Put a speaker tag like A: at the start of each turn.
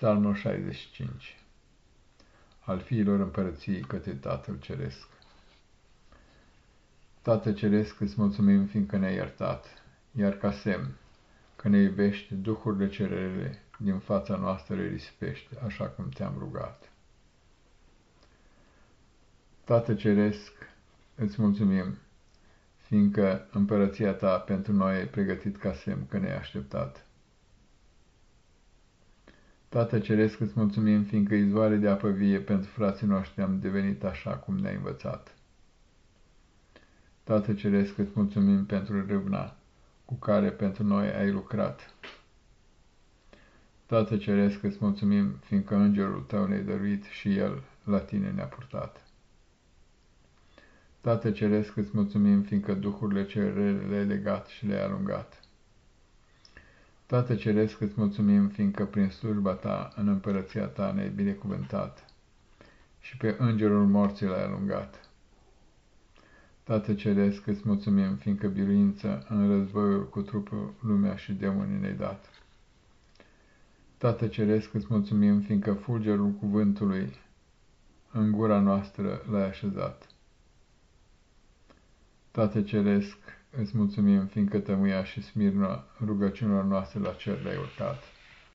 A: Psalmul 65 Al fiilor împărăției către Tatăl Ceresc. Tată Ceresc, îți mulțumim fiindcă ne-ai iertat, iar ca semn că ne iubești, duhurile cerere din fața noastră le risipește, așa cum te-am rugat. Tată Ceresc, îți mulțumim, fiindcă împărăția ta pentru noi ai pregătit ca semn că ne-ai așteptat Tată Ceresc, îți mulțumim, fiindcă izvoare de apă vie pentru frații noștri am devenit așa cum ne-ai învățat. Tată Ceresc, îți mulțumim pentru râvna cu care pentru noi ai lucrat. Tată Ceresc, îți mulțumim, fiindcă îngerul tău ne-ai dăruit și el la tine ne-a purtat. Tată Ceresc, îți mulțumim, fiindcă duhurile cele le-ai legat și le-ai alungat. Tată Ceresc, îți mulțumim, fiindcă prin slujba ta în împărăția ta ne-ai binecuvântat și pe îngerul morții l-ai alungat. Tată Ceresc, îți mulțumim, fiindcă biruință în războiul cu trupul, lumea și demonii ne-ai dat. Tată Ceresc, îți mulțumim, fiindcă fulgerul cuvântului în gura noastră l-ai așezat. Tată Ceresc, Îți mulțumim, fiindcă tămâia și smirna rugăciunilor noastre la cer le-ai urcat.